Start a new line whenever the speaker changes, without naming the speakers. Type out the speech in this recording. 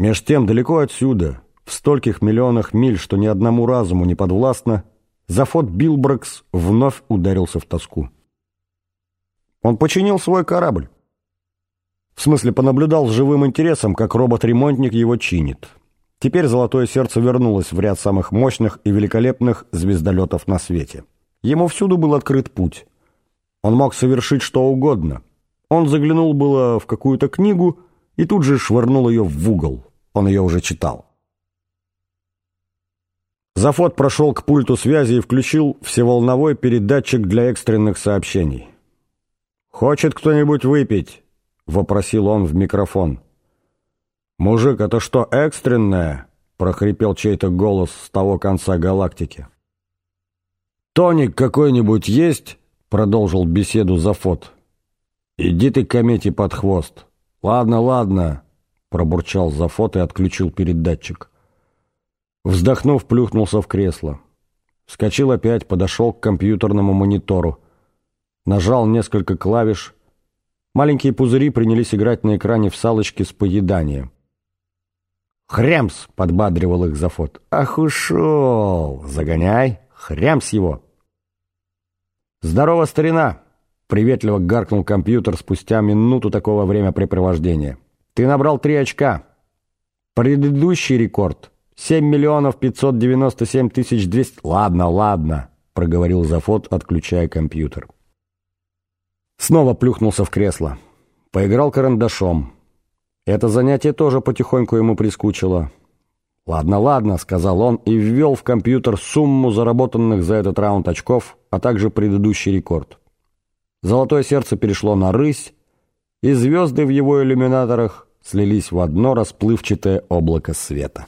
Меж тем, далеко отсюда, в стольких миллионах миль, что ни одному разуму не подвластно, Зафот Билбракс вновь ударился в тоску. Он починил свой корабль. В смысле, понаблюдал с живым интересом, как робот-ремонтник его чинит. Теперь «Золотое сердце» вернулось в ряд самых мощных и великолепных звездолетов на свете. Ему всюду был открыт путь. Он мог совершить что угодно. Он заглянул было в какую-то книгу и тут же швырнул ее в угол. Он ее уже читал. Зафот прошел к пульту связи и включил всеволновой передатчик для экстренных сообщений. «Хочет кто-нибудь выпить?» — вопросил он в микрофон. «Мужик, это что, экстренное?» — прохрипел чей-то голос с того конца галактики. «Тоник какой-нибудь есть?» продолжил беседу Зафот. «Иди ты комете под хвост». «Ладно, ладно», — пробурчал Зафот и отключил передатчик. Вздохнув, плюхнулся в кресло. Вскочил опять, подошел к компьютерному монитору. Нажал несколько клавиш. Маленькие пузыри принялись играть на экране в салочки с поеданием. «Хрямс!» — подбадривал их Зафот. «Ах, ушел! Загоняй! Хрямс его!» «Здорово, старина!» — приветливо гаркнул компьютер спустя минуту такого времяпрепровождения. «Ты набрал три очка. Предыдущий рекорд — семь миллионов пятьсот девяносто семь тысяч двести...» «Ладно, ладно», — проговорил Зафот, отключая компьютер. Снова плюхнулся в кресло. Поиграл карандашом. Это занятие тоже потихоньку ему прискучило. «Ладно, ладно», — сказал он и ввел в компьютер сумму заработанных за этот раунд очков, а также предыдущий рекорд. Золотое сердце перешло на рысь, и звезды в его иллюминаторах слились в одно расплывчатое облако света.